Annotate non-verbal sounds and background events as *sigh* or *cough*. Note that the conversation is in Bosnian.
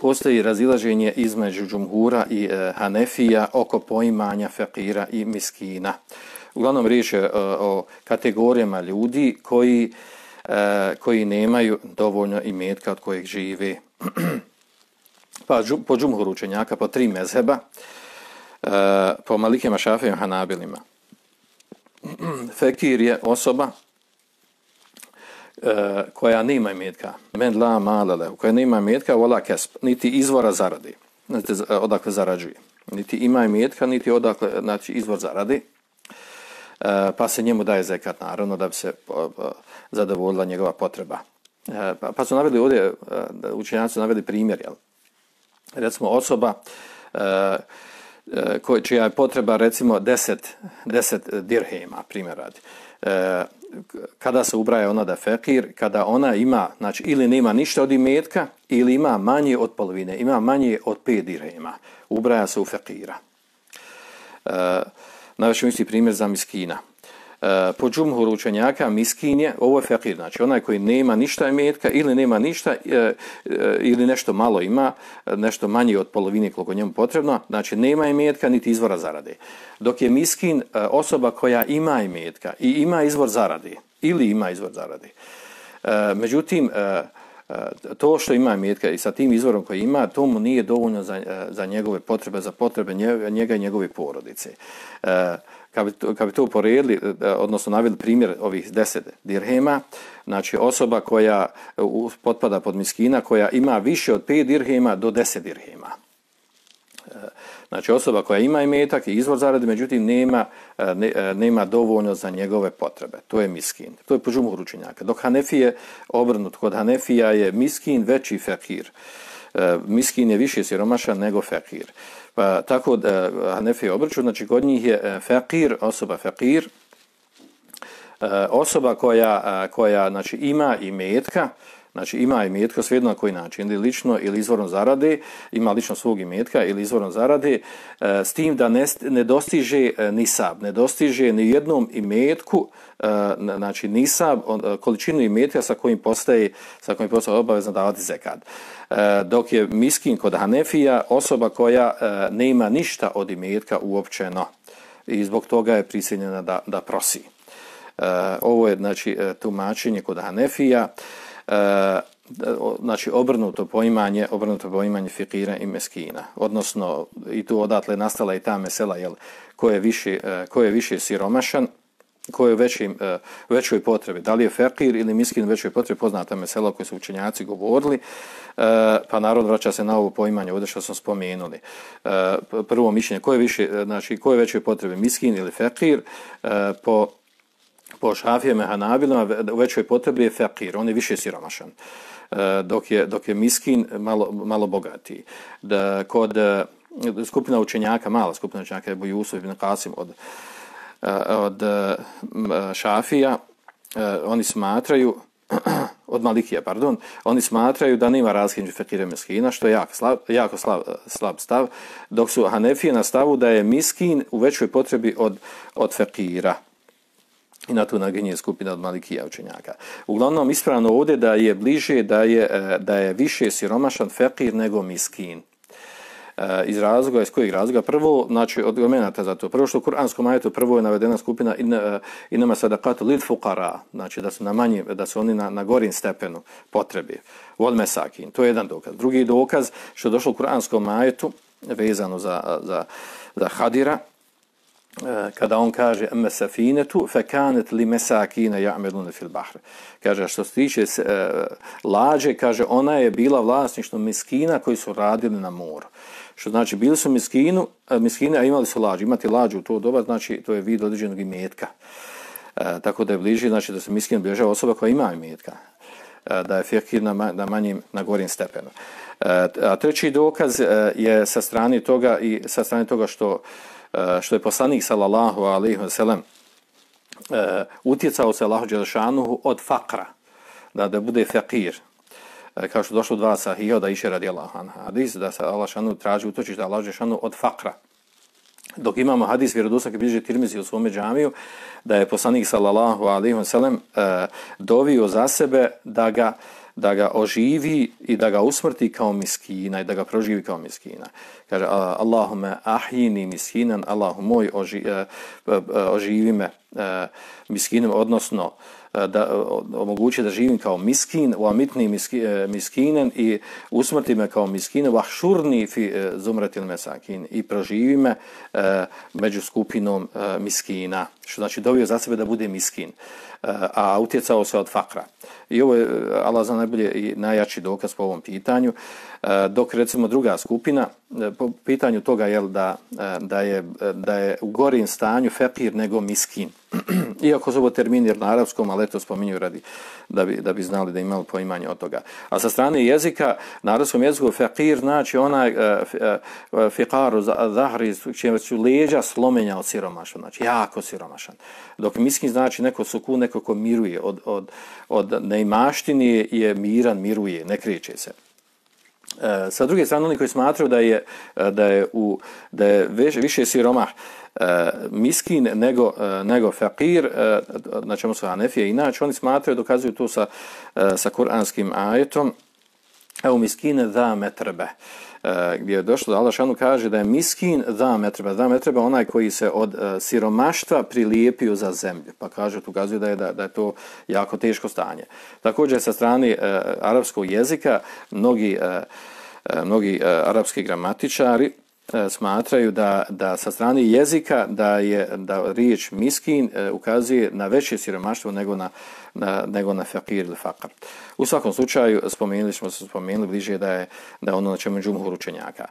postoji razilaženje između džumhura i e, hanefija oko poimanja fakira i miskina. Uglavnom riječ je e, o kategorijama ljudi koji, e, koji nemaju dovoljno imetka od kojeg žive. *clears throat* pa džu, po džumhuru učenjaka, po tri mezheba, e, po malikima šafijima hanabilima. *clears throat* Fekir je osoba E, koja nema imetka, men la malale, koja nema imetka, vola kesp, niti izvora zaradi, niti e, odakle zarađuje. Niti ima imetka, niti odakle, znači izvor zaradi, e, pa se njemu daje zekat, naravno, da bi se zadovoljila njegova potreba. Pa, pa su naveli ovdje, učenjaci su naveli primjer, jel? recimo osoba koja, čija je potreba recimo 10, 10 dirhema, primjer radi. E, kada se ubraja ona da fekir, kada ona ima, znači ili nema ništa od imetka, ili ima manje od polovine, ima manje od 5 dirhema, ubraja se u fekira. Eh, e, Najveći isti primjer za miskina. Eh, po džumhuru učenjaka miskin je, ovo je fakir, znači onaj koji nema ništa imetka ili nema ništa eh, eh, ili nešto malo ima, nešto manje od polovine koliko njemu potrebno, znači nema imetka niti izvora zarade. Dok je miskin osoba koja ima imetka i ima izvor zarade ili ima izvor zarade. Međutim, E, to što ima imetka i sa tim izvorom koji ima, to mu nije dovoljno za, e, za njegove potrebe, za potrebe njega i njegove porodice e, kad bi, kad bi to uporedili, odnosno navili primjer ovih deset dirhema, znači osoba koja potpada pod miskina, koja ima više od pet dirhema do deset dirhema. Znači osoba koja ima imetak i izvor zarade, međutim nema, e, ne, e, nema dovoljno za njegove potrebe. To je miskin. To je po džumu ručenjaka. Dok Hanefije obrnut kod Hanefija je miskin veći fekir. E, miskin je više siromašan nego fekir. Pa tako da Hanefi obrču, znači kod njih je fakir, osoba fakir, osoba koja, koja znači, ima imetka, metka, znači ima imetka svejedno na koji način, ili lično ili izvorno zarade, ima lično svog imetka ili izvorno zarade, e, s tim da ne, ne dostiže e, ni sab, ne dostiže ni jednom imetku, e, znači ni sab, količinu imetka sa kojim postaje, sa kojim postaje obavezno davati zekad. Dok je miskin kod Hanefija osoba koja nema ništa od imetka uopćeno i zbog toga je prisiljena da, da prosi. Ovo je znači tumačenje kod Hanefija Eh, znači obrnuto poimanje obrnuto poimanje fikira i meskina. Odnosno i tu odatle nastala i ta mesela jel ko je više eh, ko je više siromašan ko je većim, eh, većoj potrebi, da li je fekir ili miskin većoj potrebi, poznata mesela koje su učenjaci govorili, pa narod vraća se na ovo poimanje, ovdje što smo spomenuli. Prvo mišljenje, ko je, više, znači, ko je većoj potrebi, miskin ili fekir, po, po šafijama hanabilama, u većoj potrebi je fakir, on je više siromašan, e, dok, je, dok je miskin malo, malo bogatiji. Da, kod e, skupina učenjaka, mala skupina učenjaka, je Bujusov ibn Qasim od e, od Šafija, oni smatraju, *clears throat* od Malikija, pardon, oni smatraju da nema razlike među fakira i miskina, što je jako slab, jako slab, slab stav, dok su Hanefije na stavu da je miskin u većoj potrebi od, od fakira. I na to naginje skupina od Malikija učenjaka. Uglavnom, ispravno ovdje da je bliže da je, e, da je više siromašan fekir nego miskin. E, iz razloga, iz kojeg razloga? Prvo, znači, od argumenta za to. Prvo što u Kur'anskom ajetu prvo je navedena skupina in, uh, e, inama sadakatu lid fukara, znači da su na manji, da su oni na, na gorin stepenu potrebi. Vod mesakin, to je jedan dokaz. Drugi dokaz što je došlo u Kur'anskom ajetu, vezano za, za, za hadira, Eh, kada on kaže emme safinetu fe kanet li mesakine ja'melune fil bahr. Kaže, što se tiče uh, lađe, kaže, ona je bila vlasništvo miskina koji su radili na moru. Što znači, bili su miskinu, eh, miskine, a imali su lađu. Imati lađu u to doba, znači, to je vid određenog imetka. E, tako da je bliži, znači, da se miskin bližava osoba koja ima imetka. E, da je fikir na, na manjim, na gorim stepenu. E, Eh, a treći dokaz eh, je sa strane toga i sa strane toga što, eh, što je poslanik, sallallahu alejhi ve sellem utjecao se Allahu Đelešanuhu od fakra, da, da bude fakir, kao što došlo dva sahija da iše radi Allah hadis, da se Allah šanu traži utočiš da Allah šanu od fakra. Dok imamo hadis vjerodosak bliže Tirmizi u svome džamiju, da je poslanik sallallahu alejhi ve sellem dovio za sebe da ga, da ga oživi i da ga usmrti kao miskina i da ga proživi kao miskina. Kaže, Allahume ahini miskinan, Allahu moj oži, e, e, e, oživi me E, miskinom, odnosno e, da omogući da živim kao miskin, u amitni miski, e, miskinen i usmrti me kao miskinen, vahšurni fi zumratil mesakin i proživi me među skupinom miskina. Što znači dovio za sebe da bude miskin a utjecao se od fakra. I ovo je, Allah za najbolje i najjači dokaz po ovom pitanju. Dok recimo druga skupina, E, po pitanju toga jel, da, e, da, je, e, da je u gorim stanju fepir nego miskin. *clears throat* Iako su ovo termin jer na arapskom, ali eto spominju radi da bi, da bi znali da imali poimanje od toga. A sa strane jezika, na arapskom jeziku fepir znači onaj fekaru zahri, čije su leđa slomenja od siromaša, znači jako siromašan. Dok miskin znači neko suku, neko ko miruje od, od, od neimaštini je miran, miruje, ne kriječe se. E, sa druge strane, oni koji smatraju da je, e, da je, u, da je više siromah e, miskin nego, nego fakir, e, na čemu su Hanefije, inače oni smatraju, dokazuju to sa, sa kuranskim ajetom, evo miskine da metrbe. Uh, E, gdje je došlo da Allah šanu kaže da je miskin da metreba, da metreba onaj koji se od e, siromaštva prilijepio za zemlju. Pa kaže, tu kazuje da je, da, da je to jako teško stanje. Također sa strane uh, arapskog jezika mnogi, uh, mnogi uh, arapski gramatičari E, smatraju da, da sa strane jezika da je da riječ miskin e, ukazuje na veće siromaštvo nego na, na, nego na fakir ili fakar. U svakom slučaju spomenuli smo se spomenuli bliže da je da ono na čemu džumhur učenjaka.